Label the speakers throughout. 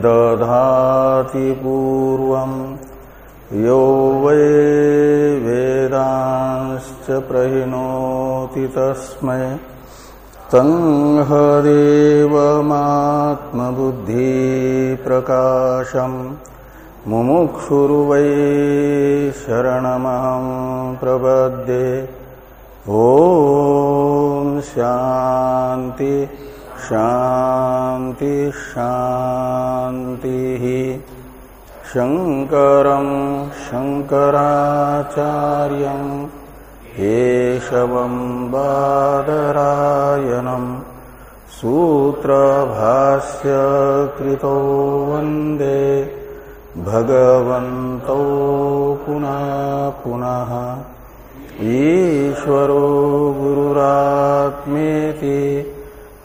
Speaker 1: विदधाति पूर्वम् यो वै वेदांश्च प्रहिणोति तस्मै। तङ्हदेवमात्मबुद्धिप्रकाशम् मुमुक्षुर्वै शरणमहं प्रपद्ये। ॐ शान्ति। शान्ति शान्तिः शङ्करं शङ्कराचार्यं केशवं बादरायणम् सूत्रभास्य कृतो वंदे भगवन्तौ पुनः पुनः। ईश्वरो गुरुरात्मेति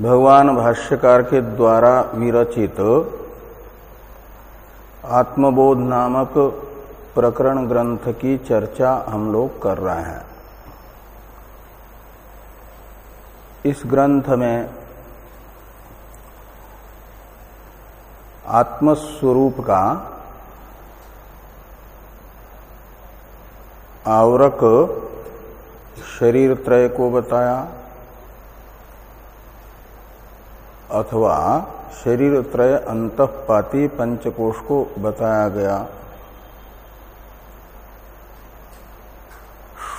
Speaker 1: भगवान भाष्यकार के द्वारा विरचित आत्मबोध नामक प्रकरण ग्रंथ की चर्चा हम लोग कर रहे हैं। इस ग्रंथ में आत्मस्वरूप का आवरक शरीर त्रय को बताया अथवा शरीर त्रय अंतपाती पंचकोश को बताया गया।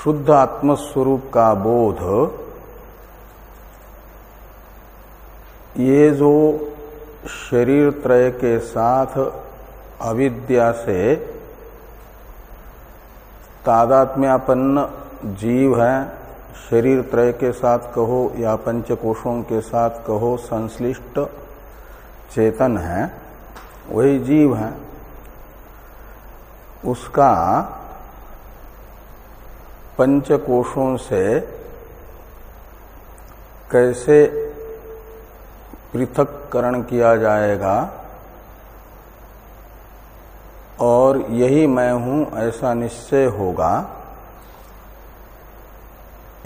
Speaker 1: शुद्ध आत्मस्वरूप का बोध, ये जो शरीर त्रय के साथ अविद्या से तादात्म्यापन्न जीव है शरीर त्रय के साथ कहो या पंचकोशों के साथ कहो, संश्लिष्ट चेतन है, वही जीव है। उसका पंचकोशों से कैसे पृथककरण किया जाएगा, और यही मैं हूँ, ऐसा निश्चय होगा।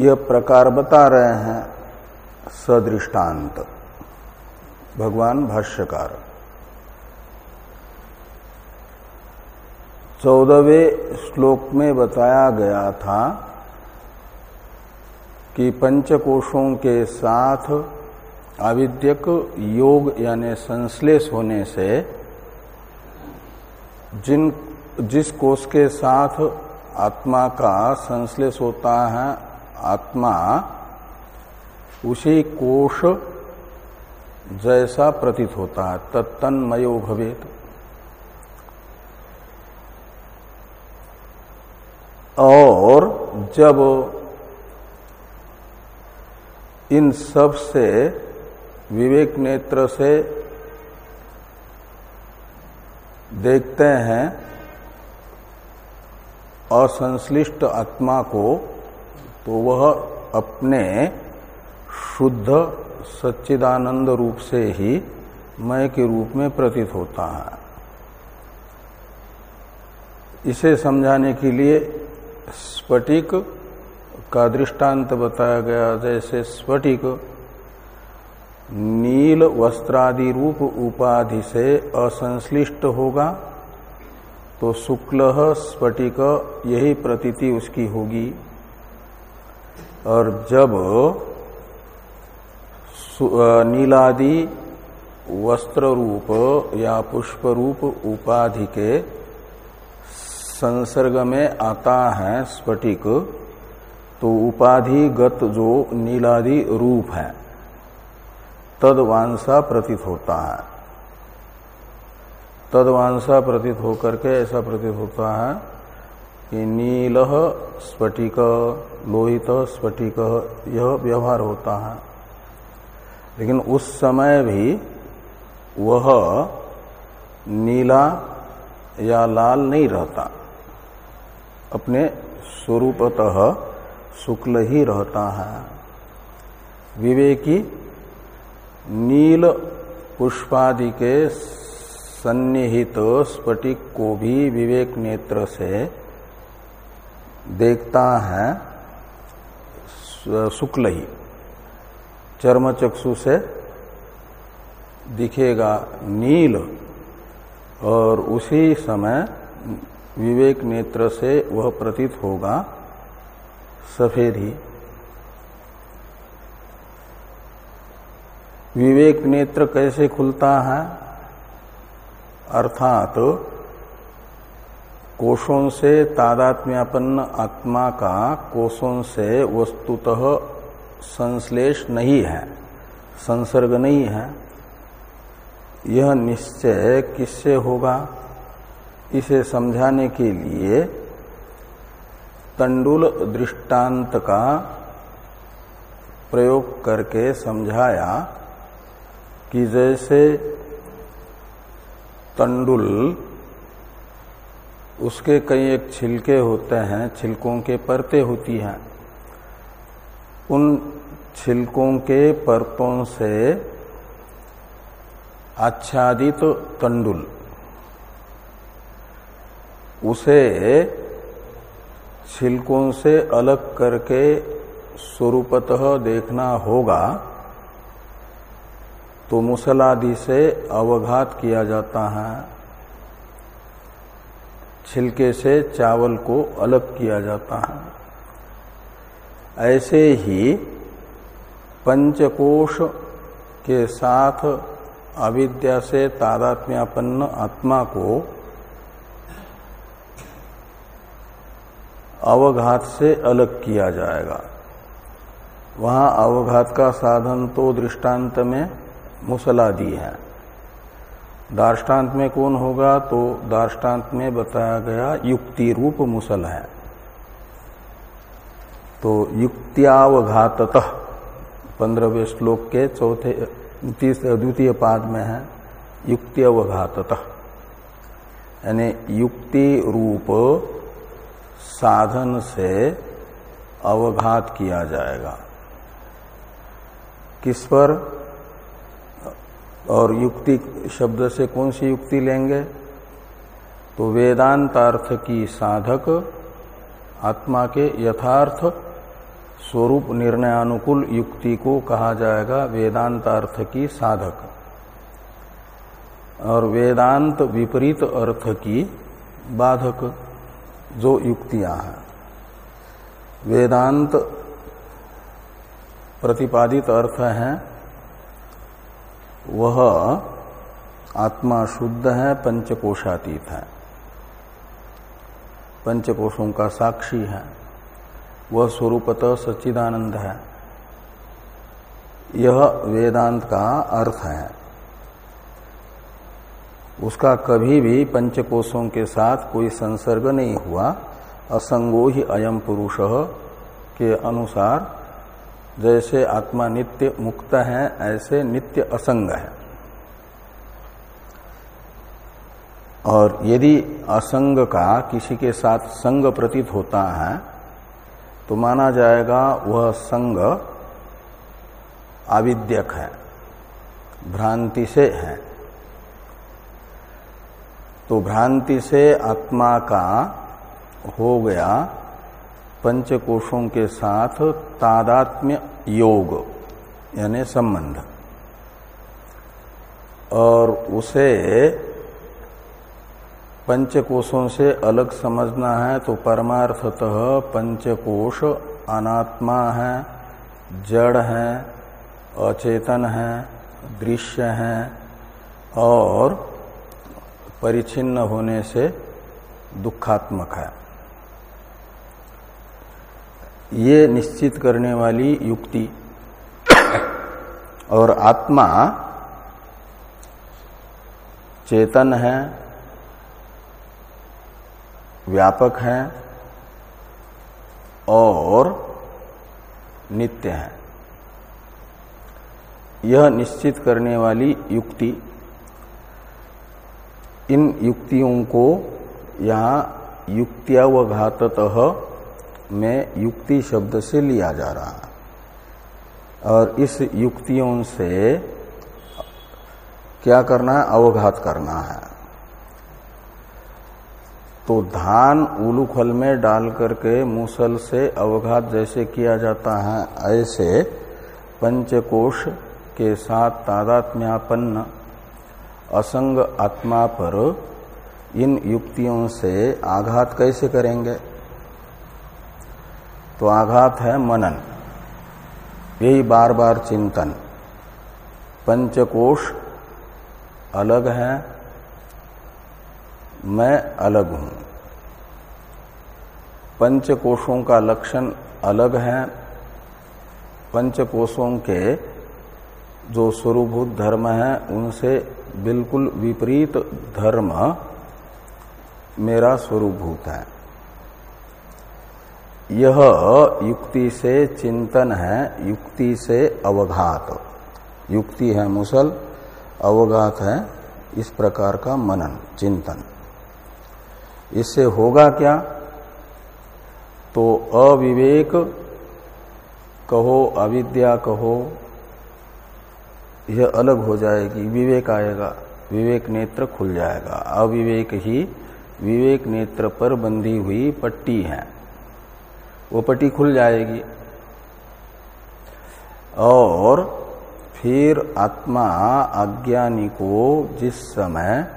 Speaker 1: यह प्रकार बता रहे हैं सदृष्टांत। भगवान भाष्यकार। चौदहवें श्लोक में बताया गया था कि पंचकोशों के साथ आविद्यक योग यानी संश्लेष होने से जिन, जिस कोष के साथ आत्मा का संश्लेष होता है आत्मा उसी कोष जैसा प्रतीत होता है, तत्तन्मयो भवेत। और जब इन सबसे, विवेक नेत्र से देखते हैं, असंश्लिष्ट आत्मा को तो वह अपने शुद्ध सच्चिदानंद रूप से ही मय के रूप में प्रतीत होता है। इसे समझाने के लिए स्फटिक का दृष्टांत बताया गया, जैसे स्फटिक नील वस्त्रादि रूप उपाधि से असंश्लिष्ट होगा तो शुक्ल स्फटिक यही प्रतीति उसकी होगी। और जब नीलादि वस्त्र रूप या पुष्प रूप उपाधि के संसर्ग में आता है स्फटिक तो उपाधिगत जो नीलादि रूप है तद तदवांसा प्रतीत होता है। तदवांसा प्रतीत होकर के ऐसा प्रतीत होता है कि नील स्फटिक, लोहित स्फटिक, यह व्यवहार होता है। लेकिन उस समय भी वह नीला या लाल नहीं रहता। अपने स्वरूपतः शुक्ल ही रहता है। विवेकी नील पुष्पादि के सन्निहित स्फटिक को भी विवेक नेत्र से देखता है शुक्ल ही। चर्म चक्षु से दिखेगा नील और उसी समय विवेक नेत्र से वह प्रतीत होगा सफ़ेद ही। विवेक नेत्र कैसे खुलता है? अर्थात कोशों से तादात्म्यापन्न आत्मा का कोशों से वस्तुतः संश्लेष नहीं है, संसर्ग नहीं है। यह निश्चय किससे होगा? इसे समझाने के लिए तंडुल दृष्टांत का प्रयोग करके समझाया कि जैसे तंडुल उसके कई एक छिलके होते हैं, छिलकों के परतें होती हैं। उन छिलकों के परतों से आच्छादित तो तंडुल, उसे छिलकों से अलग करके स्वरूपतः देखना होगा तो मुसलादि से अवघात किया जाता है। छिलके से चावल को अलग किया जाता है। ऐसे ही पंचकोश के साथ अविद्या से तादात्म्यापन्न आत्मा को अवघात से अलग किया जाएगा। वहाँ अवघात का साधन तो दृष्टांत में मुसला दी है। दार्ष्टान्त में कौन होगा? तो दार्ष्टान्त में बताया गया युक्ति रूप मुसल है। तो युक्त्यावघातत, पंद्रहवें श्लोक के चौथे द्वितीय पाद में है युक्ति अवघातत यानी युक्ति रूप साधन से अवघात किया जाएगा। किस पर? और युक्ति शब्द से कौन सी युक्ति लेंगे? तो वेदांतार्थ की साधक आत्मा के यथार्थ स्वरूप निर्णयानुकूल युक्ति को कहा जाएगा वेदांतार्थ की साधक। और वेदांत विपरीत अर्थ की बाधक जो युक्तियाँ हैं। वेदांत प्रतिपादित अर्थ है वह आत्मा शुद्ध है, पंचकोशातीत है। पंचकोशों का साक्षी है। वह स्वरूपतः सच्चिदानंद है। यह वेदांत का अर्थ है। उसका कभी भी पंचकोशों के साथ कोई संसर्ग नहीं हुआ। असंगो ही अयम पुरुष के अनुसार जैसे आत्मा नित्य मुक्त है, ऐसे नित्य असंग है। और यदि असंग का किसी के साथ संग प्रतीत होता है तो माना जाएगा वह संग आविद्यक है, भ्रांति से है। तो भ्रांति से आत्मा का हो गया पंचकोशों के साथ तादात्म्य योग, यानी संबंध। और उसे पंचकोशों से अलग समझना है तो परमार्थतः पंचकोश अनात्मा है, जड़ है, अचेतन है, दृश्य है, और परिचिन्न होने से दुखात्मक है। ये निश्चित करने वाली युक्ति। और आत्मा चेतन है, व्यापक है और नित्य है। यह निश्चित करने वाली युक्ति। इन युक्तियों को यहाँ युक्त्यावघातत में युक्ति शब्द से लिया जा रहा है। और इस युक्तियों से क्या करना है? अवघात करना है। तो धान उलूखल में डाल करके मूसल से अवघात जैसे किया जाता है, ऐसे पंचकोश के साथ तादात्म्यापन्न असंग आत्मा पर इन युक्तियों से आघात कैसे करेंगे? तो आघात है मनन। यही बार बार चिंतन। पंचकोश अलग है, मैं अलग हूँ। पंचकोशों का लक्षण अलग है, पंचकोशों के जो स्वरूभूत धर्म है, उनसे बिल्कुल विपरीत धर्म मेरा स्वरूभूत है। यह युक्ति से चिंतन है, युक्ति से अवघात। युक्ति है मुसल, अवघात है इस प्रकार का मनन, चिंतन। इससे होगा क्या? तो अविवेक कहो, अविद्या कहो, यह अलग हो जाएगी, विवेक आएगा, विवेक नेत्र खुल जाएगा। अविवेक ही विवेक नेत्र पर बंधी हुई पट्टी है। वो पट्टी खुल जाएगी। और फिर आत्मा अज्ञानी को जिस समय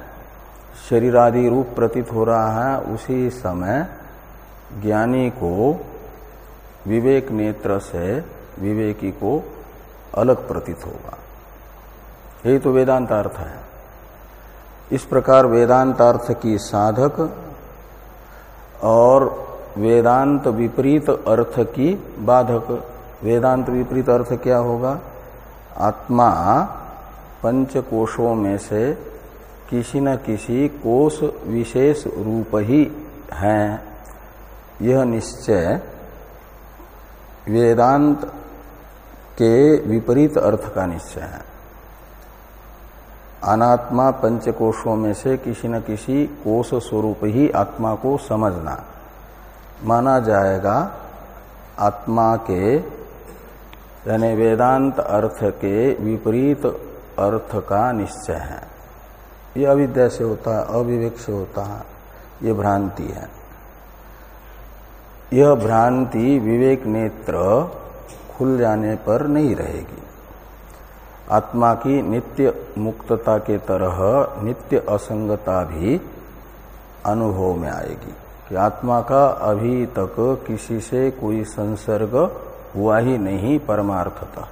Speaker 1: शरीर आदि रूप प्रतीत हो रहा है, उसी समय ज्ञानी को, विवेक नेत्र से विवेकी को अलग प्रतीत होगा। यही तो वेदांत अर्थ है। इस प्रकार वेदांत अर्थ की साधक और वेदांत विपरीत अर्थ की बाधक। वेदांत विपरीत अर्थ क्या होगा? आत्मा पंच कोशों में से किसी न किसी कोष विशेष रूप ही है। यह निश्चय वेदांत के विपरीत अर्थ का निश्चय है। अनात्मा पंचकोशों में से किसी न किसी कोष स्वरूप ही आत्मा को समझना। माना जाएगा आत्मा के, यानी वेदांत अर्थ के विपरीत अर्थ का निश्चय है। ये अविद्या से होता है, अविवेक से होता है, ये भ्रांति है। यह भ्रांति विवेक नेत्र खुल जाने पर नहीं रहेगी। आत्मा की नित्य मुक्तता के तरह नित्य असंगता भी अनुभव में आएगी। कि आत्मा का अभी तक किसी से कोई संसर्ग हुआ ही नहीं परमार्थतः।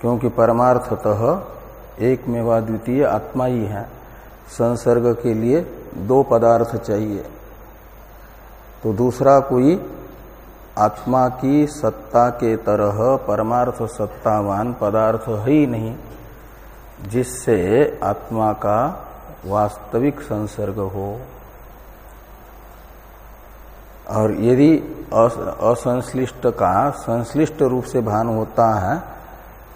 Speaker 1: क्योंकि परमार्थतः एक मेवा द्वितीय आत्मा ही है। संसर्ग के लिए दो पदार्थ चाहिए। तो दूसरा कोई आत्मा की सत्ता के तरह परमार्थ सत्तावान पदार्थ है ही नहीं, जिससे आत्मा का वास्तविक संसर्ग हो। और यदि असंश्लिष्ट का संश्लिष्ट रूप से भान होता है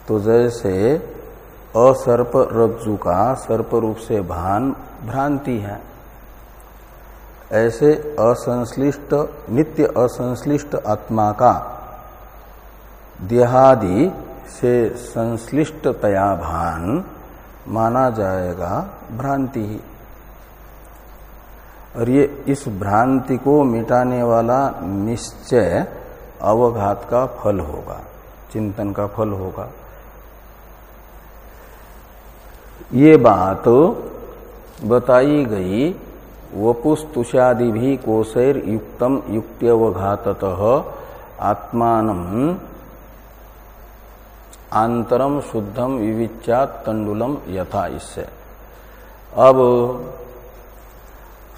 Speaker 1: तो जैसे असर्प रज्जु का सर्प रूप से भान भ्रांति है। ऐसे असंश्लिष्ट, नित्य असंश्लिष्ट आत्मा का देहादि से संश्लिष्टतया भान माना जाएगा भ्रांति ही। और ये इस भ्रांति को मिटाने वाला निश्चय अवघात का फल होगा, चिंतन का फल होगा। ये बात बताई गई वपुस्तुषादि भी कोशैर युक्तम युक्त्यवघातत आत्मान आंतरम शुद्धम विविचा तंडुलम यथा इससे अब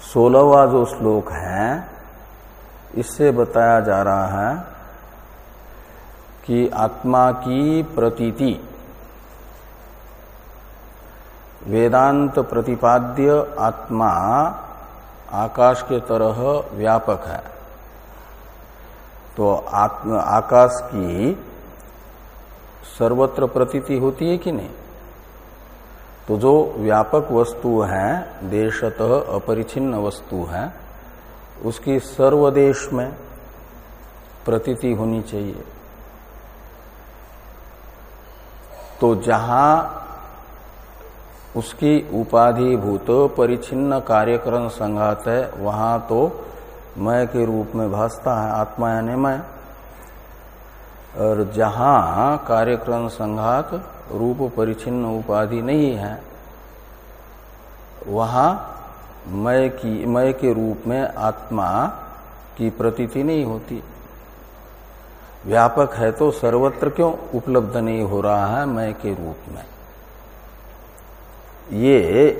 Speaker 1: सोलहवा जो श्लोक है, इससे बताया जा रहा है कि आत्मा की प्रतीति, वेदांत प्रतिपाद्य आत्मा आकाश के तरह व्यापक है। तो आकाश की सर्वत्र प्रतीति होती है कि नहीं? तो जो व्यापक वस्तु है, देशतः अपरिचिन्न वस्तु है, उसकी सर्वदेश में प्रतीति होनी चाहिए। तो जहाँ उसकी उपाधिभूत परिचिन्न कार्यक्रम संघात है, वहाँ तो मय के रूप में भासता है, आत्मा यानी मय। और जहाँ कार्यक्रम संघात रूप परिचिन्न उपाधि नहीं है, वहाँ मय की, मय के रूप में आत्मा की प्रतीति नहीं होती। व्यापक है तो सर्वत्र क्यों उपलब्ध नहीं हो रहा है मय के रूप में? ये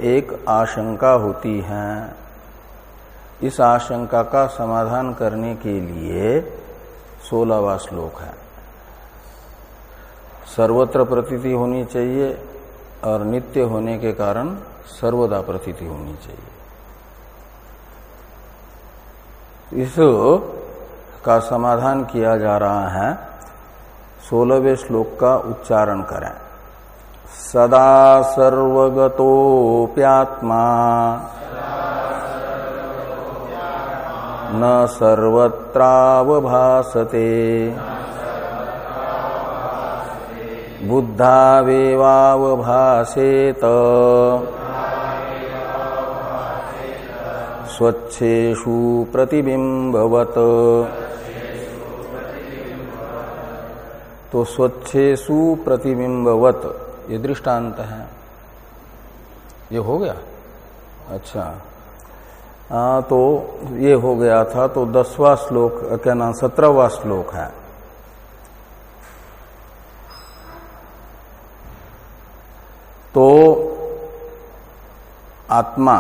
Speaker 1: एक आशंका होती है। इस आशंका का समाधान करने के लिए सोलहवा श्लोक है। सर्वत्र प्रतीति होनी चाहिए और नित्य होने के कारण सर्वदा प्रतीति होनी चाहिए। इस का समाधान किया जा रहा है। सोलहवें श्लोक का उच्चारण करें। सदा सर्वगतोप्यात्मा न सर्वत्रावभासते। बुद्धावेवावभासेत। स्वच्छेषु प्रतिबिंबवत तो स्वच्छेषु प्रतिबिंबवत ये दृष्टांत है। ये हो गया? अच्छा। आ, तो ये हो गया था तो दसवा श्लोक क्या नाम? सत्रहवा श्लोक है। तो आत्मा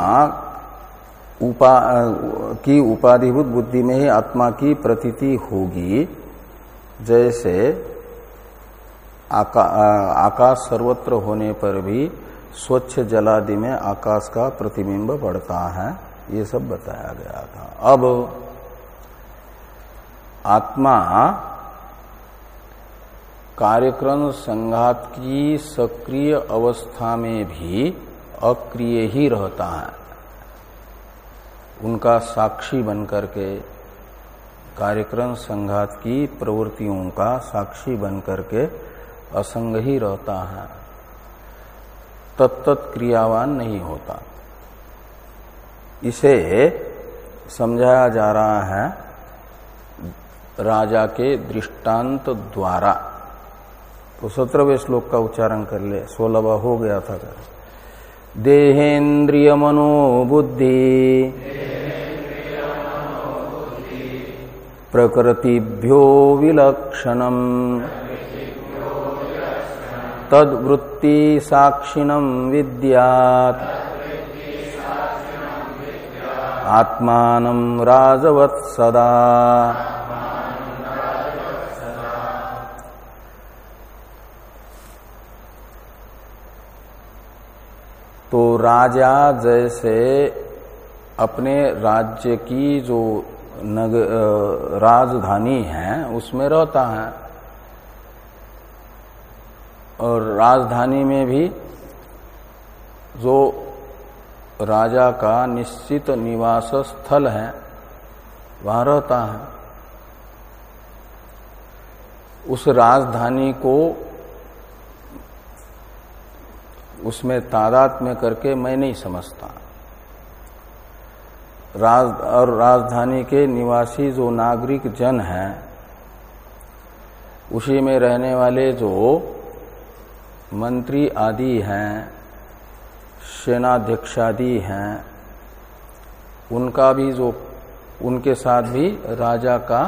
Speaker 1: उपा की उपाधिभूत बुद्धि में ही आत्मा की प्रतीति होगी। जैसे आका, आकाश सर्वत्र होने पर भी स्वच्छ जलादि में आकाश का प्रतिबिंब पड़ता है ये सब बताया गया था। अब आत्मा कार्यक्रम संघात की सक्रिय अवस्था में भी अक्रिय ही रहता है। उनका साक्षी बनकर के कार्यक्रम संघात की प्रवृत्तियों का साक्षी बनकर के असंग ही रहता है। तत्त क्रियावान नहीं होता। इसे समझाया जा रहा है राजा के दृष्टांत द्वारा। तो सत्रहवें श्लोक का उच्चारण कर ले। सोलहवा हो गया था देहेन्द्रिय मनोबुद्धि। प्रकृतिभ्यो विलक्षणम। तद्वृत्ति साक्षिणम विद्यात। आत्मान राजवत् सदा तो राजा जैसे अपने राज्य की जो नग राजधानी है, उसमें रहता है। और राजधानी में भी जो राजा का निश्चित निवास स्थल है, वहाँ रहता है। उस राजधानी को उसमें तादात में करके मैं नहीं समझता। राज, और राजधानी के निवासी जो नागरिक जन हैं, उसी में रहने वाले जो मंत्री आदि हैं, सेनाध्यक्षादि हैं, उनका भी जो, उनके साथ भी राजा का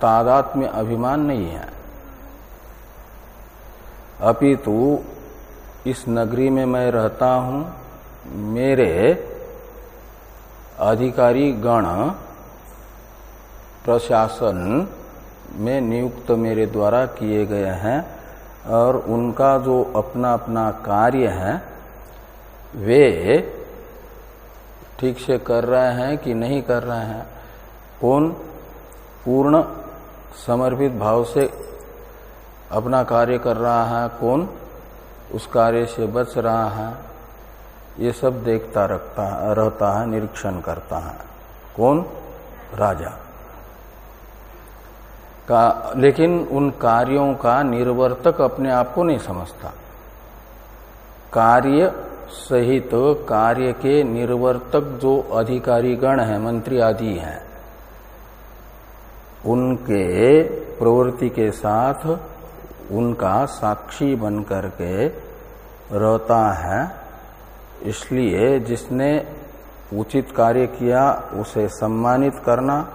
Speaker 1: तादात में अभिमान नहीं है। अपितु इस नगरी में मैं रहता हूँ, मेरे अधिकारी गण, प्रशासन में नियुक्त मेरे द्वारा किए गए हैं और उनका जो अपना अपना कार्य है, वे ठीक से कर रहे हैं कि नहीं कर रहे हैं? कौन पूर्ण समर्पित भाव से अपना कार्य कर रहा है कौन? उस कार्य से बच रहा है, ये सब देखता रखता रहता है, निरीक्षण करता है। कौन? राजा। का, लेकिन उन कार्यों का निर्वर्तक अपने आप को नहीं समझता। कार्य सहित तो कार्य के निर्वर्तक जो अधिकारी गण है, मंत्री आदि हैं, उनके प्रवृत्ति के साथ उनका साक्षी बन करके रहता है। इसलिए जिसने उचित कार्य किया, उसे सम्मानित करना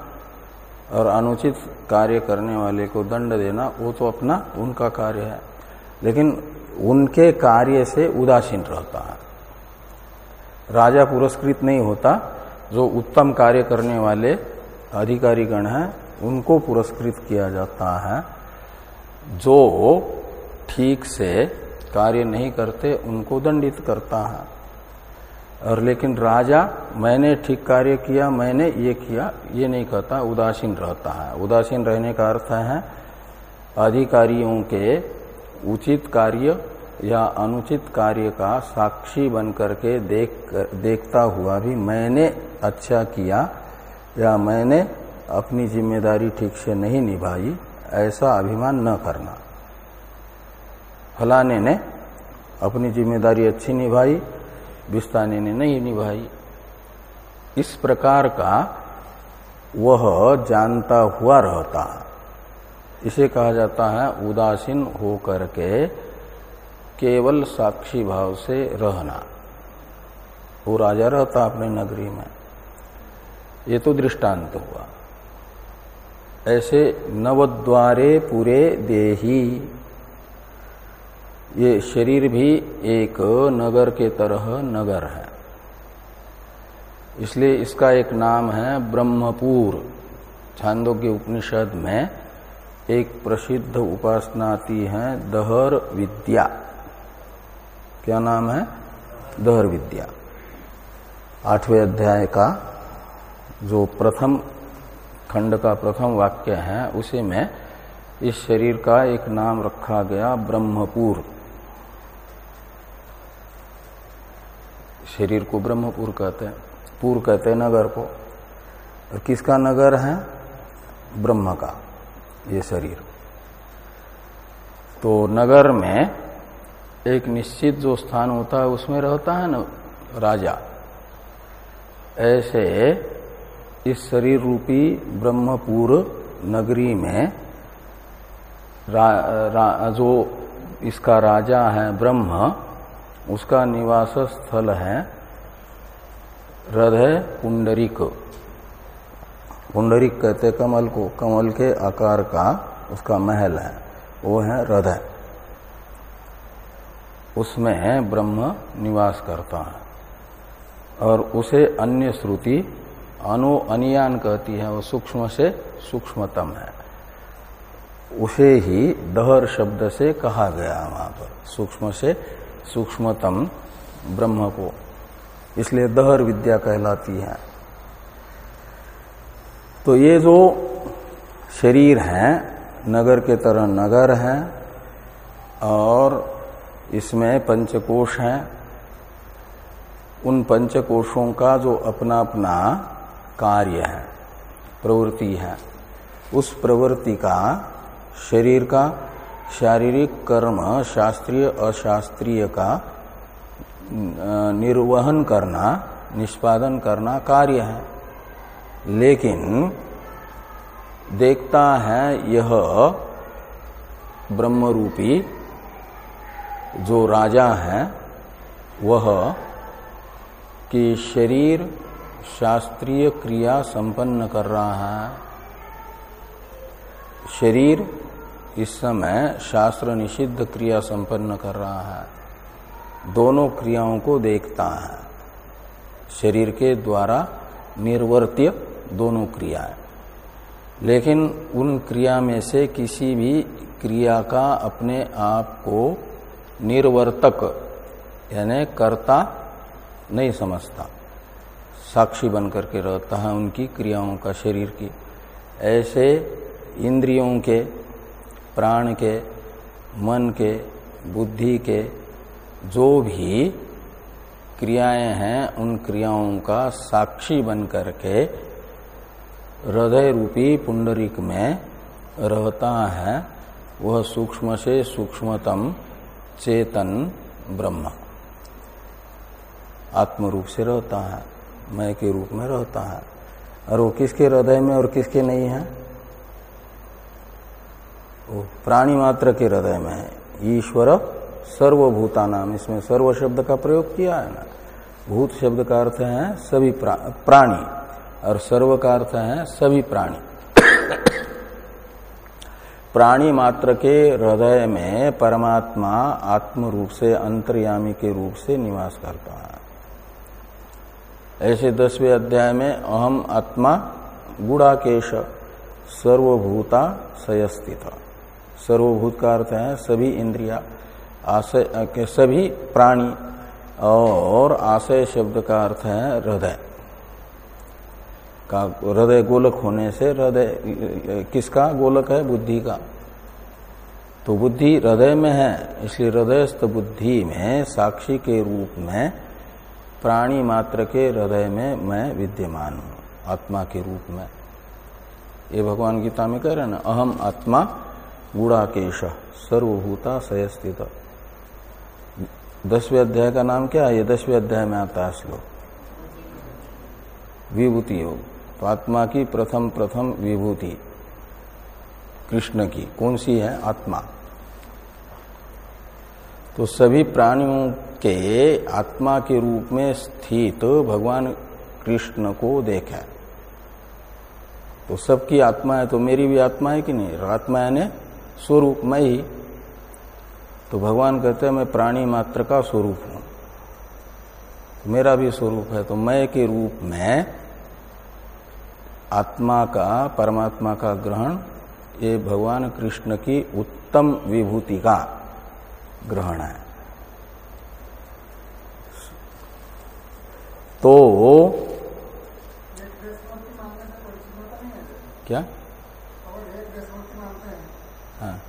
Speaker 1: और अनुचित कार्य करने वाले को दंड देना, वो तो अपना उनका कार्य है। लेकिन उनके कार्य से उदासीन रहता है। राजा पुरस्कृत नहीं होता। जो उत्तम कार्य करने वाले अधिकारी गण हैं, उनको पुरस्कृत किया जाता है। जो ठीक से कार्य नहीं करते उनको दंडित करता है। और लेकिन राजा मैंने ठीक कार्य किया मैंने ये किया ये नहीं कहता उदासीन रहता है। उदासीन रहने का अर्थ है अधिकारियों के उचित कार्य या अनुचित कार्य का साक्षी बन करके देख कर, देखता हुआ भी मैंने अच्छा किया या मैंने अपनी ज़िम्मेदारी ठीक से नहीं निभाई ऐसा अभिमान न करना। फलाने ने अपनी ज़िम्मेदारी अच्छी निभाई, बिस्ताने ने नहीं निभाई। इस प्रकार का वह जानता हुआ रहता। इसे कहा जाता है उदासीन होकर के केवल साक्षी भाव से रहना। वो राजा रहता अपने नगरी में। ये तो दृष्टांत हुआ। ऐसे नवद्वारे पूरे देही। ये शरीर भी एक नगर के तरह नगर है। इसलिए इसका एक नाम है ब्रह्मपुर। छांदोग्य उपनिषद में एक प्रसिद्ध उपासना आती है दहर विद्या। क्या नाम है? दहर विद्या। आठवें अध्याय का जो प्रथम खंड का प्रथम वाक्य है, उसी में इस शरीर का एक नाम रखा गया, ब्रह्मपुर। शरीर को ब्रह्मपुर कहते हैं, पूर कहते हैं नगर को। और किसका नगर है? ब्रह्म का, ये शरीर। तो नगर में एक निश्चित जो स्थान होता है, उसमें रहता है ना राजा। ऐसे इस शरीर रूपी ब्रह्मपुर नगरी में रा, रा, जो इसका राजा है ब्रह्म उसका निवास स्थल है हृदय पुंडरिक। पुंडरिक कहते कमल को कमल के आकार का उसका महल है वो है हृदय। उसमें ब्रह्म निवास करता है। और उसे अन्य श्रुति अनु अनियान कहती है, वो सूक्ष्म से सूक्ष्मतम है। उसे ही दहर शब्द से कहा गया वहाँ पर। सूक्ष्म से सूक्ष्मतम ब्रह्म को। इसलिए दहर विद्या कहलाती है। तो ये जो शरीर है, नगर के तरह नगर है, और इसमें पंचकोश हैं, उन पंचकोशों का जो अपना अपना कार्य है, प्रवृत्ति है। उस प्रवृत्ति का शरीर का शारीरिक कर्म, शास्त्रीय, अशास्त्रीय का निर्वहन करना, निष्पादन करना कार्य है। लेकिन देखता है यह ब्रह्मरूपी जो राजा है, वह कि शरीर शास्त्रीय क्रिया संपन्न कर रहा है। शरीर इस समय शास्त्र निषिद्ध क्रिया संपन्न कर रहा है। दोनों क्रियाओं को देखता है। शरीर के द्वारा निर्वर्त्य दोनों क्रियाएँ लेकिन उन क्रिया में से किसी भी क्रिया का अपने आप को निर्वर्तक, यानी कर्ता, नहीं समझता। साक्षी बन करके रहता है उनकी क्रियाओं का शरीर की। ऐसे इंद्रियों के, प्राण के, मन के, बुद्धि के जो भी क्रियाएँ हैं, उन क्रियाओं का साक्षी बन करके हृदय रूपी पुंडरिक में रहता है, वह सूक्ष्म से सूक्ष्मतम चेतन ब्रह्म आत्म रूप से रहता है। मय के रूप में रहता है। और वो किसके हृदय में और किसके नहीं है? वो प्राणी मात्र के हृदय में है। ईश्वर सर्वभूता नाम इसमें सर्व शब्द का प्रयोग किया है ना? भूत शब्द का अर्थ है सभी प्रा, प्राणी और सर्व का अर्थ है सभी प्राणी। प्राणी मात्र के हृदय में परमात्मा आत्म रूप से अंतर्यामी के रूप से निवास करता है। ऐसे दसवें अध्याय में अहम आत्मा गुड़ाकेश सर्वभूता सयस्थित। सर्वभूत का अर्थ है सभी इंद्रिया, आशय के सभी प्राणी और आशय शब्द का अर्थ है हृदय। का हृदय गोलक होने से हृदय किसका गोलक है? बुद्धि का। तो बुद्धि हृदय में है, इसलिए हृदयस्थ बुद्धि में, साक्षी के रूप में प्राणी मात्र के हृदय में मैं विद्यमान हूँ, आत्मा के रूप में। ये भगवान गीता में कह रहे ना, अहम आत्मा गुड़ाकेश सर्वभूता सयस्थित। दसवें अध्याय का नाम क्या है? ये दसवें अध्याय में आता है श्लोक। विभूति योग। तो आत्मा की प्रथम प्रथम विभूति, कृष्ण की। कौन सी है? आत्मा। तो सभी प्राणियों के आत्मा के रूप में स्थित भगवान कृष्ण को देखा। तो सबकी आत्मा है तो मेरी भी आत्मा है कि नहीं? आत्मा यानी स्वरूप, मैं ही। तो भगवान कहते हैं, मैं प्राणी मात्र का स्वरूप हूँ। तो मेरा भी स्वरूप है तो मैं के रूप में आत्मा का, परमात्मा का ग्रहण, ये भगवान कृष्ण की उत्तम विभूति का ग्रहण है। तो क्या? हाँ।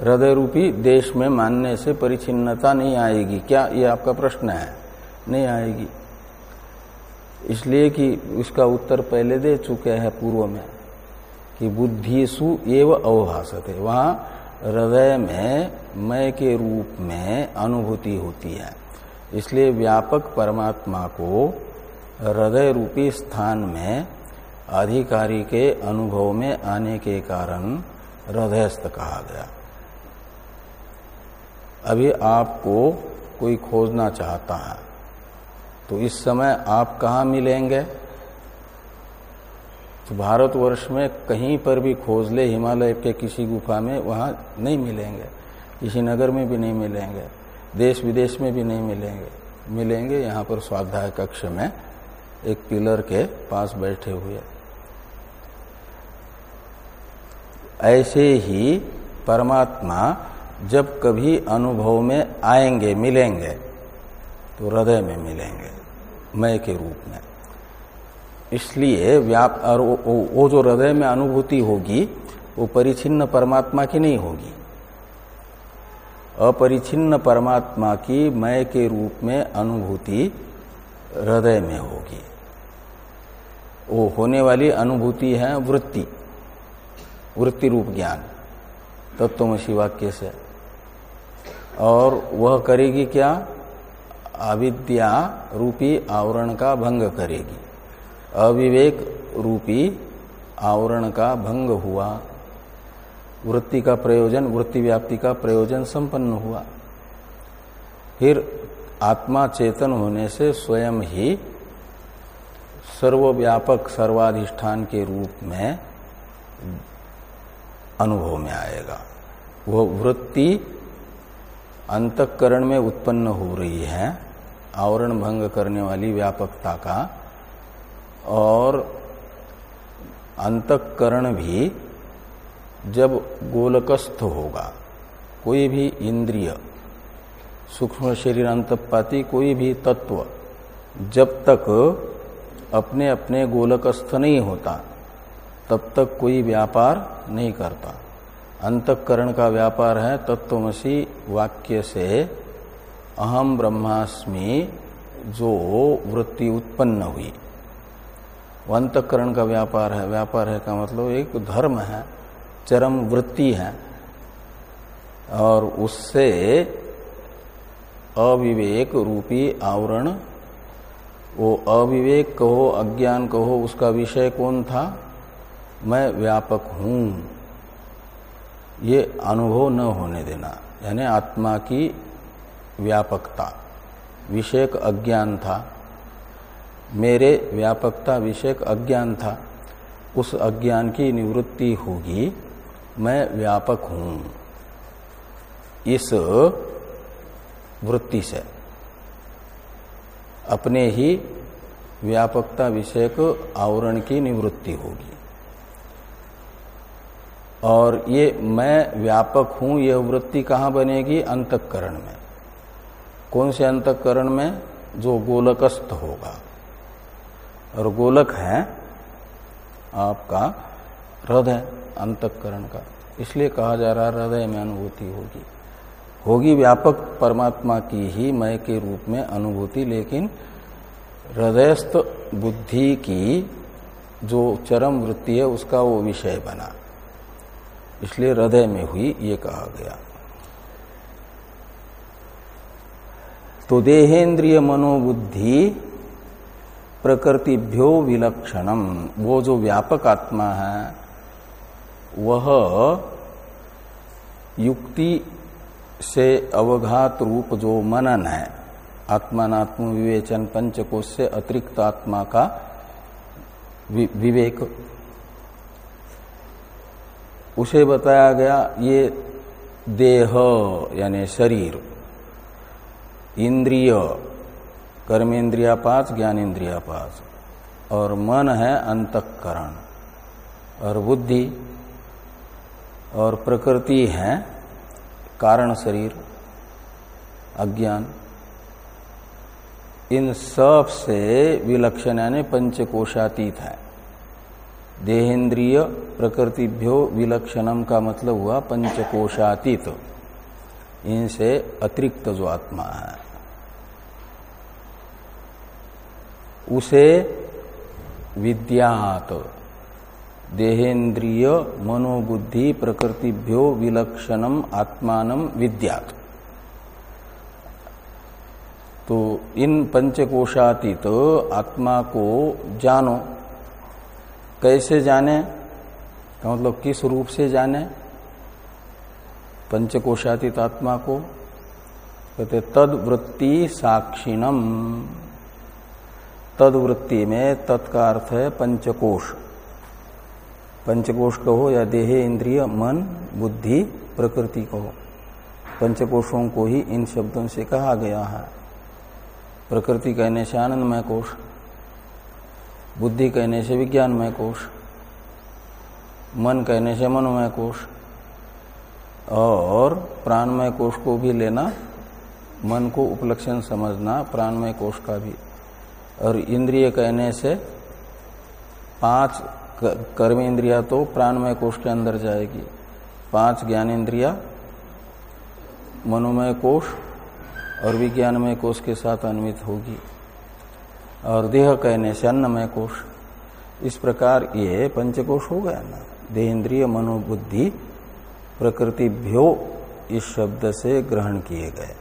Speaker 1: हृदय रूपी देश में मानने से परिचिन्नता नहीं आएगी। क्या ये आपका प्रश्न है? नहीं आएगी। इसलिए कि इसका उत्तर पहले दे चुके हैं पूर्व में कि बुद्धिसु एव अवभाषते वहाँ हृदय में मय के रूप में अनुभूति होती है। इसलिए व्यापक परमात्मा को हृदय रूपी स्थान में अधिकारी के अनुभव में आने के कारण हृदयस्थ कहा गया। अभी आपको कोई खोजना चाहता है तो इस समय आप कहा मिलेंगे? तो भारतवर्ष में कहीं पर भी खोज ले हिमालय के किसी गुफा में वहाँ नहीं मिलेंगे, किसी नगर में भी नहीं मिलेंगे। देश विदेश में भी नहीं मिलेंगे। मिलेंगे यहाँ पर स्वाध्याय कक्ष में एक पिलर के पास बैठे हुए। ऐसे ही परमात्मा जब कभी अनुभव में आएँगे, मिलेंगे तो हृदय में मिलेंगे, मय के रूप में। इसलिए व्याप और वो जो हृदय में अनुभूति होगी, वो परिचिन्न परमात्मा की नहीं होगी। अपरिचिन्न परमात्मा की मय के रूप में अनुभूति हृदय में होगी। वो होने वाली अनुभूति है वृत्ति वृत्ति रूप ज्ञान, तत्वमसी वाक्य से। और वह करेगी क्या? अविद्या रूपी आवरण का भंग करेगी। अविवेक रूपी आवरण का भंग हुआ। वृत्ति का प्रयोजन, वृत्ति व्याप्ति का प्रयोजन संपन्न हुआ। फिर आत्मा चेतन होने से स्वयं ही सर्वव्यापक, सर्वाधिष्ठान के रूप में अनुभव में आएगा। वह वृत्ति अंतकरण में उत्पन्न हो रही है, आवरण भंग करने वाली व्यापकता का, और अंतकरण भी जब गोलकस्थ होगा, कोई भी इंद्रिय, सूक्ष्म शरीर अंतपाती, कोई भी तत्व, जब तक अपने अपने गोलकस्थ नहीं होता, तब तक कोई व्यापार नहीं करता। अंतकरण का व्यापार है तत्वमसी वाक्य से अहम ब्रह्मास्मि, जो वृत्ति उत्पन्न हुई। अंतकरण का व्यापार है व्यापार है का मतलब एक धर्म है। चरम वृत्ति है और उससे अविवेक रूपी आवरण, वो अविवेक कहो, अज्ञान कहो, उसका विषय कौन था? मैं व्यापक हूँ। ये अनुभव न होने देना, यानी आत्मा की व्यापकता। विषयक अज्ञान था। मेरे व्यापकता, विषयक अज्ञान था। उस अज्ञान की निवृत्ति होगी। मैं व्यापक हूँ। इस वृत्ति से। अपने ही व्यापकता विषयक आवरण की निवृत्ति होगी। और ये मैं व्यापक हूँ, यह वृत्ति कहाँ बनेगी? अंतकरण में। कौन से अंतकरण में? जो गोलकस्थ होगा। और गोलक है आपका हृदय। अंतकरण का। इसलिए कहा जा रहा हृदय में अनुभूति होगी। होगी व्यापक परमात्मा की ही मय के रूप में अनुभूति, लेकिन हृदयस्थ बुद्धि की जो चरम वृत्ति है, उसका वो विषय बना। इसलिए हृदय में हुई ये कहा गया। तो देहेंद्रिय मनोबुद्धि प्रकृतिभ्यो विलक्षणम, वो जो व्यापक आत्मा है वह युक्ति से अवघात रूप जो मनन है आत्मात्म विवेचन पंचकोश से अतिरिक्त आत्मा का विवेक, उसे बताया गया ये देह यानी शरीर, इंद्रिय कर्मेंद्रिया पाँच ज्ञानेन्द्रिया पाँच और मन है अंतकरण, और बुद्धि और प्रकृति है कारण शरीर, अज्ञान। इन सबसे विलक्षण यानी पंचकोशातीत है। देहेन्द्रिय प्रकृतिभ्यो विलक्षणम का मतलब हुआ पंचकोशातीत। इनसे अतिरिक्त जो आत्मा है, उसे विद्यात देहेन्द्रिय मनोबुद्धि प्रकृतिभ्यो विलक्षणम आत्मान विद्यात। तो इन पंचकोशातीत तो आत्मा को जानो। कैसे जाने? का मतलब किस रूप से जाने? पंचकोशातीत आत्मा को। कहते तद वृत्ति साक्षिणम। तद वृत्ति में तत्का अर्थ है पंचकोश। पंचकोश कहो या देहे इंद्रिय, मन, बुद्धि, प्रकृति कहो पंचकोशों को ही इन शब्दों से कहा गया है। प्रकृति कहने से आनंदमय कोश बुद्धि कहने से विज्ञानमय कोश मन कहने से मनोमय कोश और प्राणमय कोश को भी लेना, मन को उपलक्षण समझना, प्राणमय कोश का भी। और इंद्रिय कहने से पाँच कर्म इंद्रिया तो प्राणमय कोष के अंदर जाएगी। पाँच ज्ञान इंद्रिया मनोमय कोष और विज्ञानमय कोष के साथ अन्वित होगी। और देह कहने से अन्नमय कोष। इस प्रकार ये पंचकोश हो गया ना। देह इंद्रिय मनोबुद्धि प्रकृतिभ्यो इस शब्द से ग्रहण किए गए।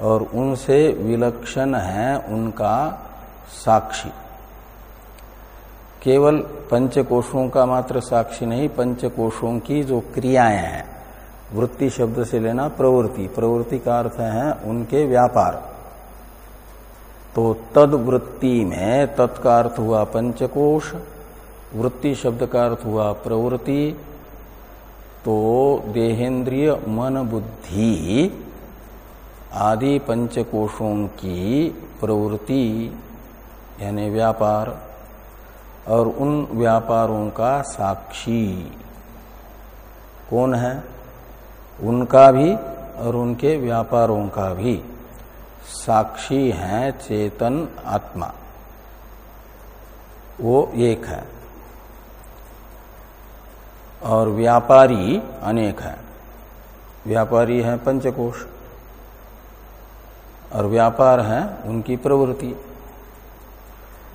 Speaker 1: और उनसे विलक्षण है उनका साक्षी। केवल पंचकोशों का मात्र साक्षी नहीं, पंचकोशों की जो क्रियाएँ हैं, वृत्ति शब्द से लेना प्रवृत्ति प्रवृत्ति का अर्थ है उनके व्यापार। तो तद वृत्ति में तत्का अर्थ हुआ पंचकोश, वृत्ति शब्द का अर्थ हुआ प्रवृत्ति। तो देहेंद्रिय मन बुद्धि आदि पंचकोशों की प्रवृत्ति, यानी व्यापार और उन व्यापारों का साक्षी। कौन है? उनका भी और उनके व्यापारों का भी। साक्षी है चेतन आत्मा। वो एक है। और व्यापारी अनेक है। व्यापारी है पंचकोश। और व्यापार है उनकी प्रवृत्ति।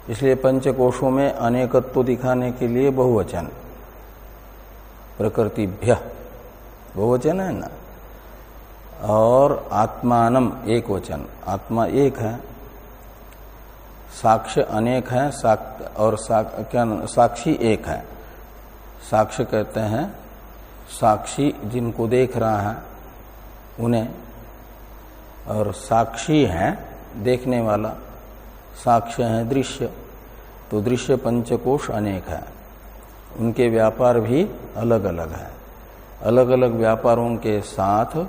Speaker 1: इसलिए पंचकोशों में अनेकत्व दिखाने के लिए बहुवचन। प्रकृतिभ्य। बहुवचन है ना? और आत्मानम एक वचन। आत्मा एक है। साक्ष्य अनेक है साक, और साक, क्या साक्षी एक है। साक्ष्य कहते हैं साक्षी जिनको देख रहा है उन्हें। और साक्षी है देखने वाला। साक्ष्य है दृश्य। तो दृश्य पंचकोश अनेक है। उनके व्यापार भी अलग अलग है। अलग अलग व्यापारों के साथ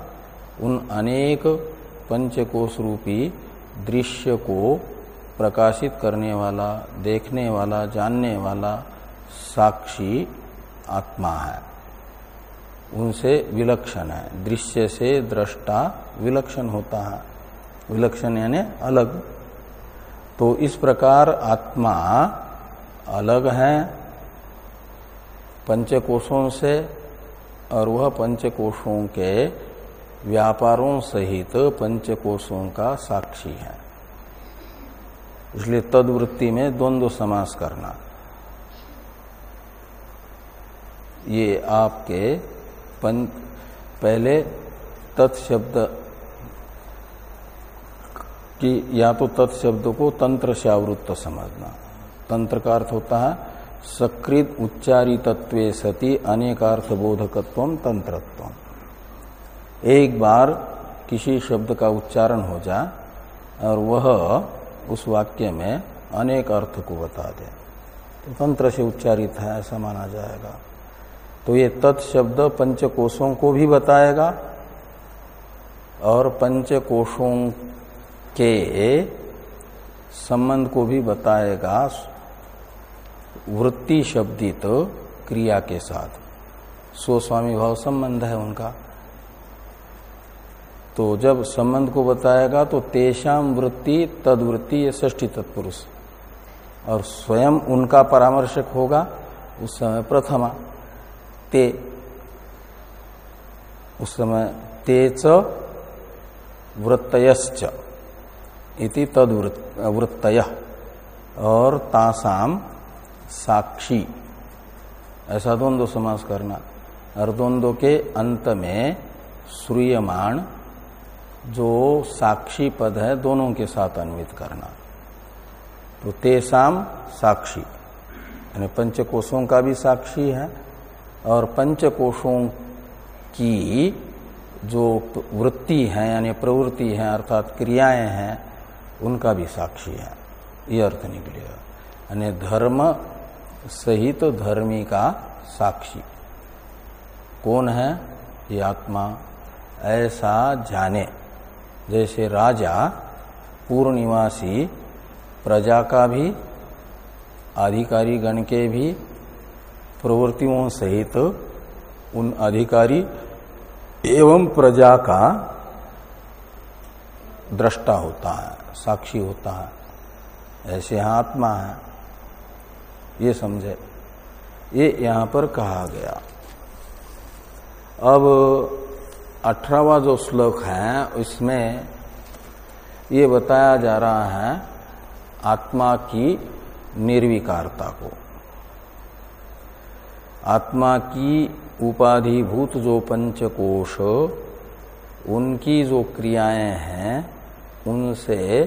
Speaker 1: उन अनेक पंचकोश रूपी दृश्य को प्रकाशित करने वाला, देखने वाला, जानने वाला साक्षी आत्मा है। उनसे विलक्षण है। दृश्य से दृष्टा विलक्षण होता है। विलक्षण यानी अलग। तो इस प्रकार आत्मा अलग है, पंचकोशों से और वह पंचकोशों के व्यापारों सहित पंचकोशों का साक्षी है। इसलिए तदवृत्ति में द्वंद्व समास करना। ये आपके पहले तत्शब्द कि या तो तत्शब्द को तंत्र से आवृत्त समझना। तंत्र का अर्थ होता है, सकृत उच्चारितत्व सती अनेकार्थ बोधकत्व तंत्रत्व। एक बार किसी शब्द का उच्चारण हो जाए और वह उस वाक्य में अनेक अर्थ को बता दे तो तंत्र से उच्चारित है, ऐसा माना जाएगा। तो ये तत्शब्द पंचकोशों को भी बताएगा और पंचकोशों के संबंध को भी बताएगा वृत्ति शब्दित क्रिया के साथ। स्वस्वामी भाव संबंध है उनका। तो जब संबंध को बताएगा तो तेषाम वृत्ति, तदवृत्ति, ये ष्ठी तत्पुरुष। और स्वयं उनका परामर्शक होगा उस समय प्रथमा। ते, उस समय तेच वृत्तयश्च। इति तदवृत्तय और तासाम साक्षी। ऐसा द्वंद्व समास करना। और द्वंद्व के अंत में श्रूयमाण जो साक्षी पद है, दोनों के साथ अन्वित करना। तो तेसाम साक्षी। यानी पंचकोशों का भी साक्षी है, और पंचकोशों की जो वृत्ति है, यानी प्रवृत्ति है, अर्थात क्रियाएँ हैं उनका भी साक्षी है। ये अर्थ निकलेगा। यानी धर्म सहित तो धर्मी का साक्षी। कौन है? ये आत्मा। ऐसा जाने। जैसे राजा पूर्व निवासी प्रजा का भी, अधिकारी गण के भी, प्रवृत्तियों सहित तो उन अधिकारी एवं प्रजा का दृष्टा होता है। साक्षी होता है। ऐसे आत्मा है। ये समझे। ये यहाँ पर कहा गया। अब अठारहवा जो श्लोक है उसमें ये बताया जा रहा है आत्मा की निर्विकारता को। आत्मा की उपाधिभूत जो पंचकोश, उनकी जो क्रियाएँ हैं उनसे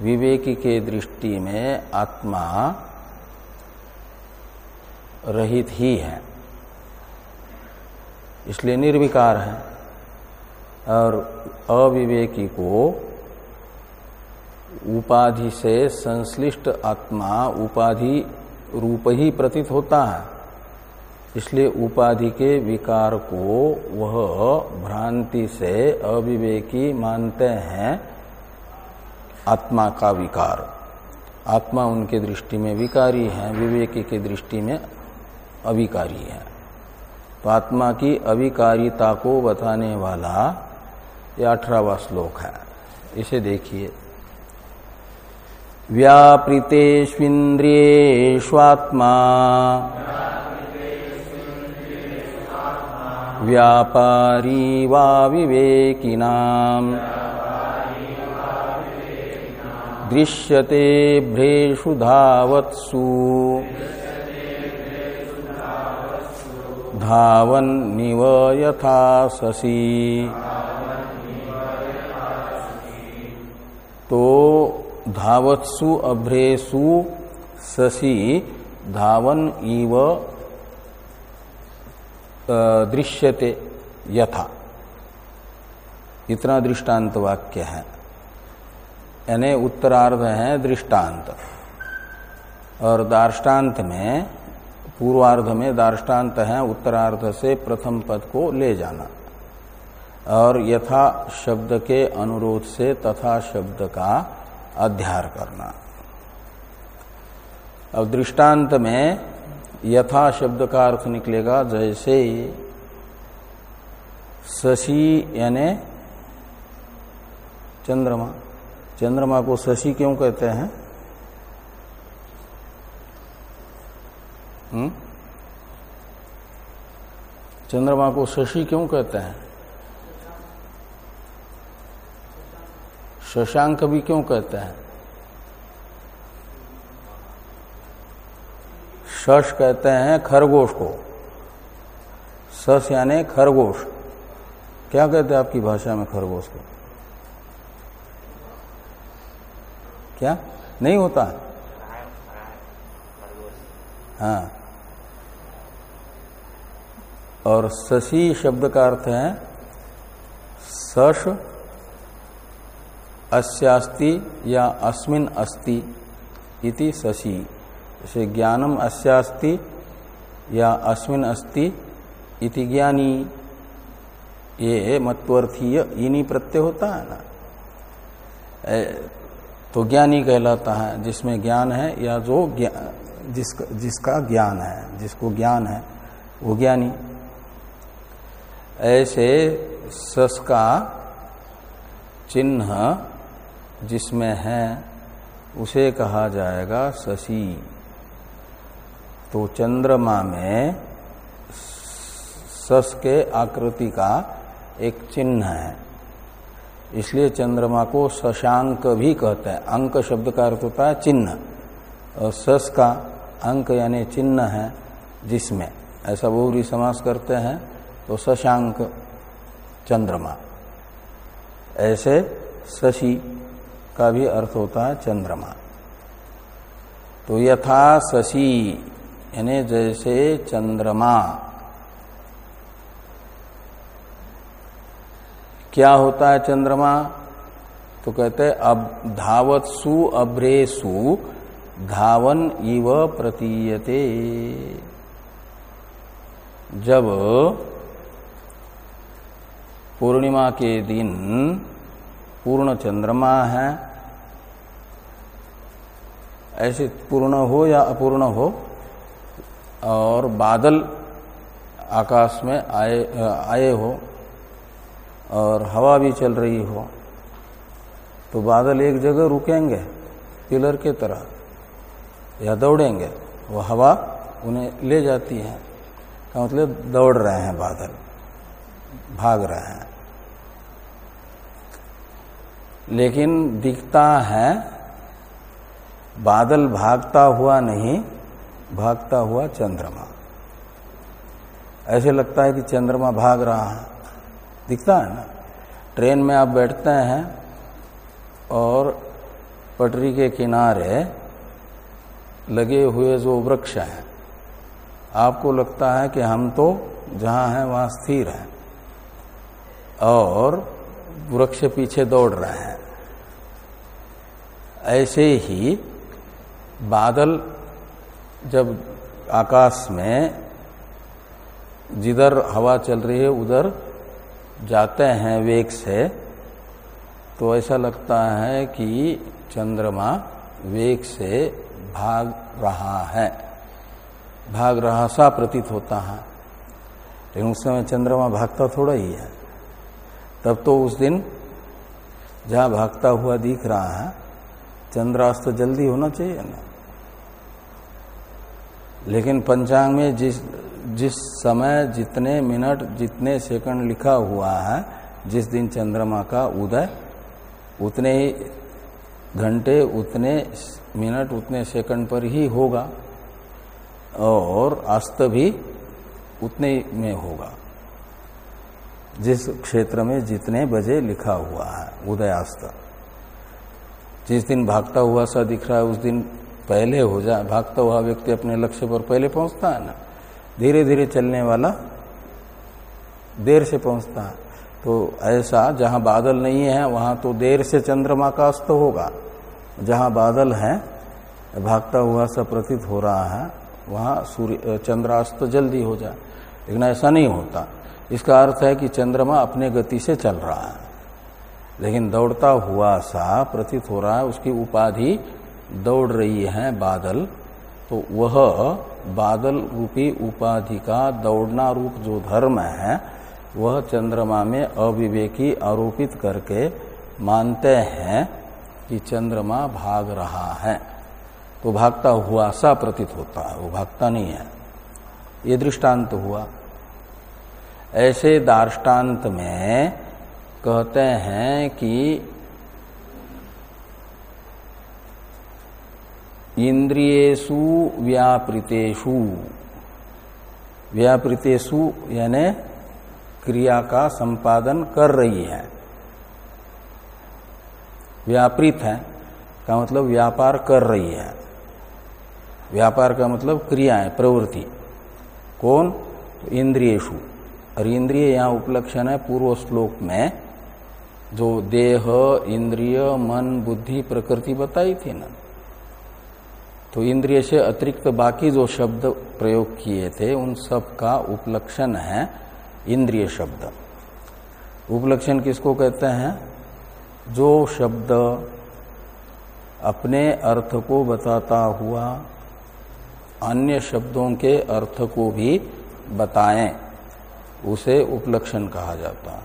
Speaker 1: विवेकी के दृष्टि में आत्मा रहित ही है। इसलिए निर्विकार है और अविवेकी को उपाधि से संश्लिष्ट आत्मा उपाधि रूप ही प्रतीत होता है। इसलिए उपाधि के विकार को वह भ्रांति से अविवेकी मानते हैं। आत्मा का विकार। आत्मा उनके दृष्टि में विकारी है, विवेकी के दृष्टि में अविकारी है। तो आत्मा की अविकारिता को बताने वाला यह अठारहवा श्लोक है। इसे देखिए। व्यापृतेष्विन्द्रियेष्वात्मा। व्यापारी वा विवेकिनाम्। दृश्यते भ्रेषु धावत्सु। धावन्निव यथा शशि तो धावत्सु अभ्रेसु शशि धावन इव दृश्यते यथा। इतना दृष्टांत वाक्य है। यानी उत्तरार्ध है दृष्टांत। और दार्ष्टान्त में, पूर्वार्ध में दार्ष्टान्त है उत्तरार्ध से प्रथम पद को ले जाना। और यथा शब्द के अनुरोध से तथा शब्द का अध्यार करना। अब दृष्टांत में यथा शब्द का अर्थ निकलेगा, जैसे शशि यानी चंद्रमा। चंद्रमा को शशि क्यों कहते हैं? हम्म? चंद्रमा को शशि क्यों कहते हैं? शशांक भी क्यों कहते हैं? शश कहते हैं खरगोश को। सस यानी खरगोश। क्या कहते हैं आपकी भाषा में खरगोश को? क्या? नहीं होता। हाँ। और शशि शब्द का अर्थ है सश अस्यास्ति या अस्मिन अस्ति इति शशि। जैसे ज्ञानम अस्यास्ति या अस्मिन अस्ति इति ज्ञानी। ये मत्वर्थीय इनी प्रत्यय होता है ना। तो ज्ञानी कहलाता है, जिसमें ज्ञान है या जो जिसका जिसका ज्ञान है, जिसको ज्ञान है, वो ज्ञानी। ऐसे सस का चिन्ह जिसमें है, उसे कहा जाएगा शशि। तो चंद्रमा में सस के आकृति का एक चिन्ह है। इसलिए चंद्रमा को शशांक भी कहते हैं। अंक शब्द का अर्थ होता है चिन्ह। और सस का अंक यानी चिन्ह है जिसमें। ऐसा बहुरी समास करते हैं तो शशांक चंद्रमा। ऐसे शशि का भी अर्थ होता है चंद्रमा। तो यथा शशि, यानी जैसे चंद्रमा। क्या होता है चंद्रमा? तो कहते अब धावत्सु अभ्रेसु, धावन इव प्रतीयते। जब पूर्णिमा के दिन पूर्ण चंद्रमा है, ऐसे पूर्ण हो या अपूर्ण हो, और बादल आकाश में आए आए हो और हवा भी चल रही हो तो बादल एक जगह रुकेंगे, पिलर के तरह, या दौड़ेंगे, वो हवा उन्हें ले जाती है। का मतलब दौड़ रहे हैं बादल, भाग रहे हैं। लेकिन दिखता है, बादल भागता हुआ नहीं, भागता हुआ चंद्रमा। ऐसे लगता है कि चंद्रमा भाग रहा है। दिखता है ना? ट्रेन में आप बैठते हैं और पटरी के किनारे लगे हुए जो वृक्ष हैं, आपको लगता है कि हम तो जहाँ हैं, वहाँ स्थिर हैं और वृक्ष पीछे दौड़ रहे हैं। ऐसे ही बादल जब आकाश में जिधर हवा चल रही है, उधर जाते हैं वेग से तो ऐसा लगता है कि चंद्रमा वेग से भाग रहा है। भाग रहा सा प्रतीत होता है। लेकिन उस समय चंद्रमा भागता थोड़ा ही है। तब तो उस दिन जहाँ भागता हुआ दिख रहा है, चंद्रास्त जल्दी होना चाहिए ना। लेकिन पंचांग में जिस जिस समय जितने मिनट, जितने सेकंड लिखा हुआ है, जिस दिन चंद्रमा का उदय, उतने ही घंटे, उतने मिनट, उतने सेकंड पर ही होगा और अस्त भी उतने में होगा। जिस क्षेत्र में जितने बजे लिखा हुआ है, उदयास्त। जिस दिन भागता हुआ सा दिख रहा है, उस दिन पहले हो जाए भागता हुआ व्यक्ति अपने लक्ष्य पर पहले पहुँचता है ना। धीरे धीरे चलने वाला देर से पहुँचता है। तो ऐसा जहाँ बादल नहीं है, वहाँ तो देर से चंद्रमा का अस्त होगा। जहाँ बादल है, भागता हुआ सा प्रतीत हो रहा है, वहाँ सूर्य चंद्रास्त जल्दी हो जाए। लेकिन ऐसा नहीं होता। इसका अर्थ है कि चंद्रमा अपने गति से चल रहा है। लेकिन दौड़ता हुआ सा प्रतीत हो रहा है, उसकी उपाधि दौड़ रही है बादल तो वह बादल रूपी उपाधि का दौड़ना रूप जो धर्म है, वह चंद्रमा में अविवेकी आरोपित करके मानते हैं कि चंद्रमा भाग रहा है। तो भागता हुआ सा प्रतीत होता है, वो भागता नहीं है। ये दृष्टांत हुआ। ऐसे दार्टान्त में कहते हैं कि इंद्रियेशु व्यापृतेशु व्यापृतेशु यानी क्रिया का संपादन कर रही है। व्यापृत है, का मतलब व्यापार कर रही है। व्यापार का मतलब क्रिया है, प्रवृत्ति। कौन? इंद्रियेशु और इंद्रिय यहाँ उपलक्षण है पूर्व श्लोक में, जो देह, इंद्रिय, मन, बुद्धि, प्रकृति बताई थी ना। तो इंद्रिय से अतिरिक्त बाकी जो शब्द प्रयोग किए थे, उन सब का उपलक्षण है इंद्रिय शब्द। उपलक्षण किसको कहते हैं? जो शब्द अपने अर्थ को बताता हुआ अन्य शब्दों के अर्थ को भी बताएँ, उसे उपलक्षण कहा जाता।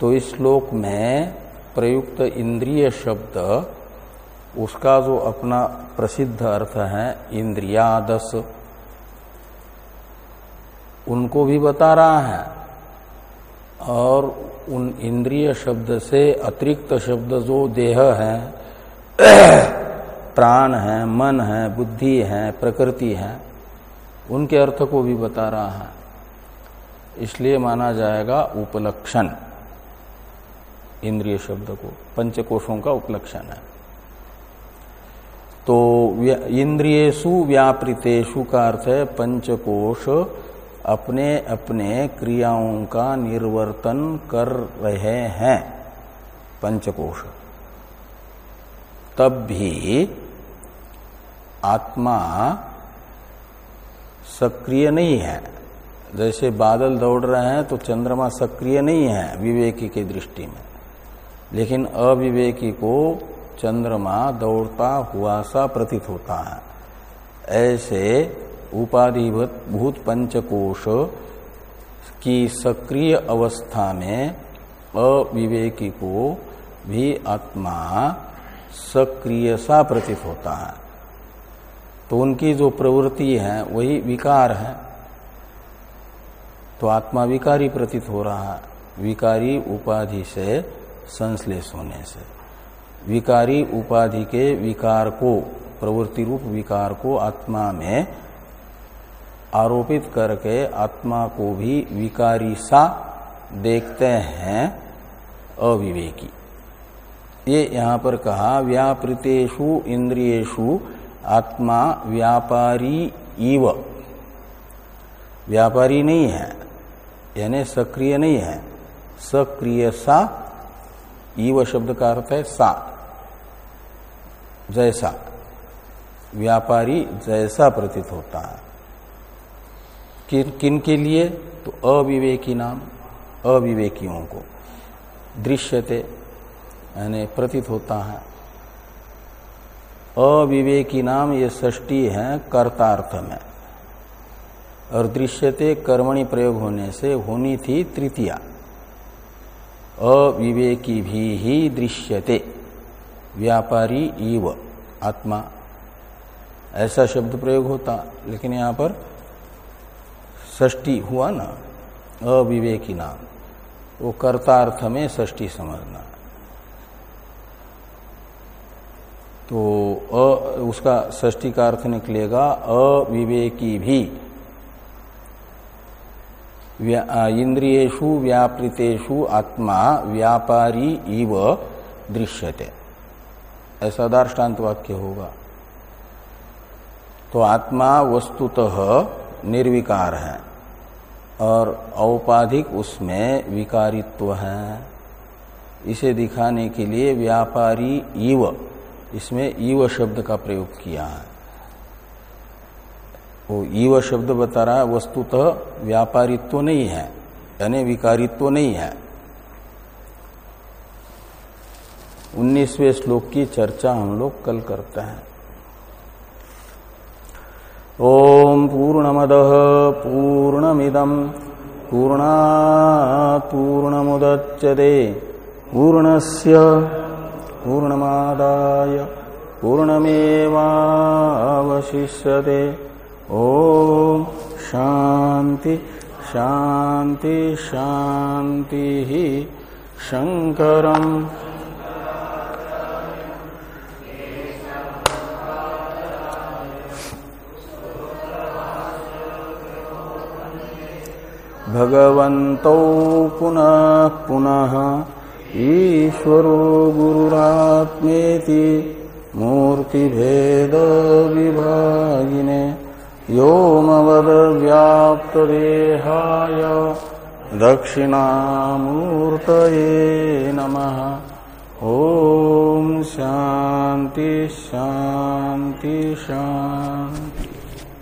Speaker 1: तो इस श्लोक में प्रयुक्त इंद्रिय शब्द उसका जो अपना प्रसिद्ध अर्थ है, इंद्रियादस। उनको भी बता रहा है। और उन इंद्रिय शब्द से अतिरिक्त शब्द जो देह है, प्राण है, मन है, बुद्धि है, प्रकृति है, उनके अर्थ को भी बता रहा है। इसलिए माना जाएगा उपलक्षण। इंद्रिय शब्द को, पंचकोशों का उपलक्षण है। तो इंद्रियेशु व्यापृतेशु का अर्थ है पंचकोश अपने अपने क्रियाओं का निर्वर्तन कर रहे हैं, पंचकोश। तब भी आत्मा सक्रिय नहीं है। जैसे बादल दौड़ रहे हैं तो चंद्रमा सक्रिय नहीं है विवेकी की दृष्टि में। लेकिन अविवेकी को चंद्रमा दौड़ता हुआ सा प्रतीत होता है। ऐसे उपाधिभूत भूत पंचकोश की सक्रिय अवस्था में अविवेकी को भी आत्मा सक्रिय सा प्रतीत होता है। तो उनकी जो प्रवृत्ति है, वही विकार है। तो आत्मा विकारी प्रतीत हो रहा है, विकारी उपाधि से संश्लेष होने से। विकारी उपाधि के विकार को प्रवृत्ति रूप विकार को आत्मा में आरोपित करके आत्मा को भी विकारी सा देखते हैं, अविवेकी। ये यहाँ पर कहा, व्यापृतेषु इंद्रियेशु आत्मा व्यापारी इव। व्यापारी नहीं है, यानी सक्रिय नहीं है, सक्रिय सा ईव शब्द का अर्थ है सा जैसा। व्यापारी जैसा प्रतीत होता है। किन किन के लिए? तो अविवेकी नाम, अविवेकियों को। दृश्यते, यानी प्रतीत होता है। अविवेकी नाम ये षष्टी है कर्तार्थ में। और दृश्यते कर्मणि प्रयोग होने से होनी थी तृतीया। अविवेकी भी ही दृश्यते। व्यापारी इव, आत्मा। ऐसा शब्द प्रयोग होता, लेकिन यहाँ पर षष्टी हुआ ना, अविवेकी नाम। वो कर्तार्थ में षष्टी समझना। तो अ, उसका षष्टी का अर्थ निकलेगा अविवेकी भी इंद्रियेशु व्यापृतेषु आत्मा व्यापारी इव दृश्यते। ऐसा दार्ष्टान्त वाक्य होगा। तो आत्मा वस्तुतः निर्विकार है और औपाधिक उसमें विकारित्व है। इसे दिखाने के लिए व्यापारी इव, इसमें ईव शब्द का प्रयोग किया है। वो ईव शब्द बता रहा है, वस्तुतः व्यापारित्व तो नहीं है, यानी विकारित्व तो नहीं है। उन्नीसवें श्लोक की चर्चा हम लोग कल करते हैं। ओम पूर्ण पूर्णमद पूर्णमिदम, पूर्णा पूर्णमुदच्यते, पूर्णस्य पूर्णमादाय, पूर्णमेवावशिष्यते। ओम शांति शांति शांति ही शंकरम भगवन्तौ पुनः पुनः ईश्वरो गुरुरात्मेति मूर्तिभेद व्योमवद्व्याप्तदेहाय दक्षिणामूर्तये नमः। ॐ शान्ति शान्ति शान्ति।